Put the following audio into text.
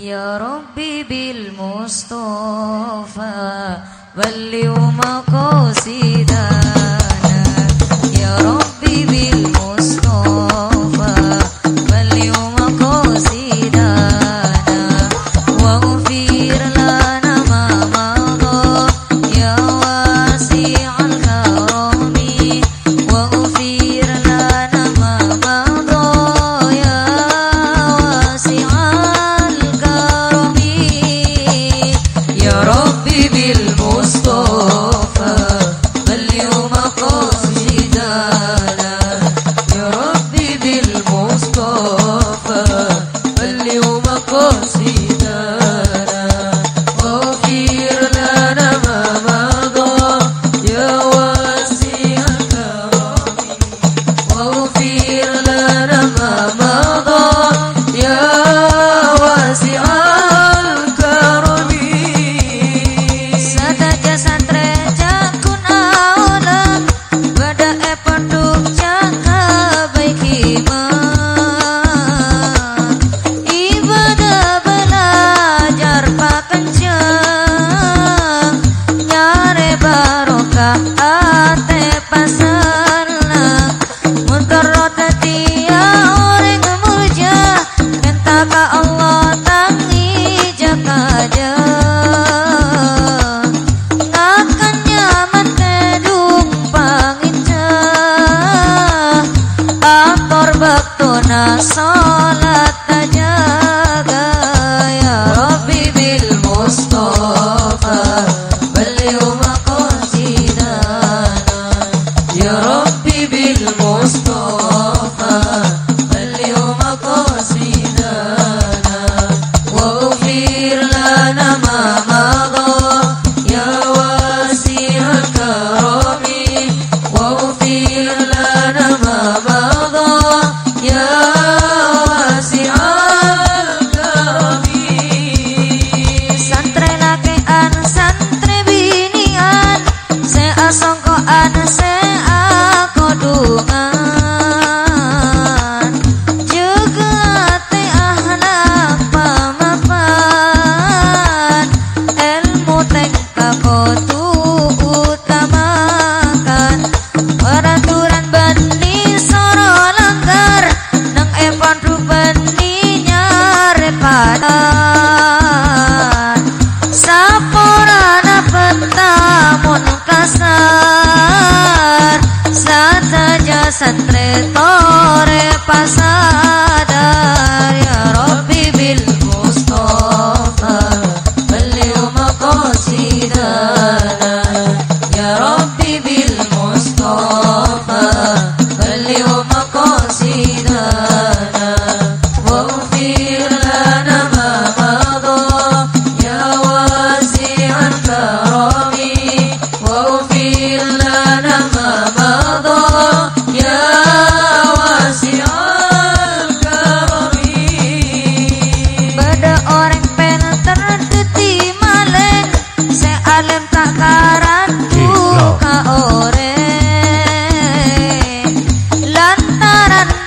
يا ربي بالمصطفى بلغ مقاصدنا te pasa? kanan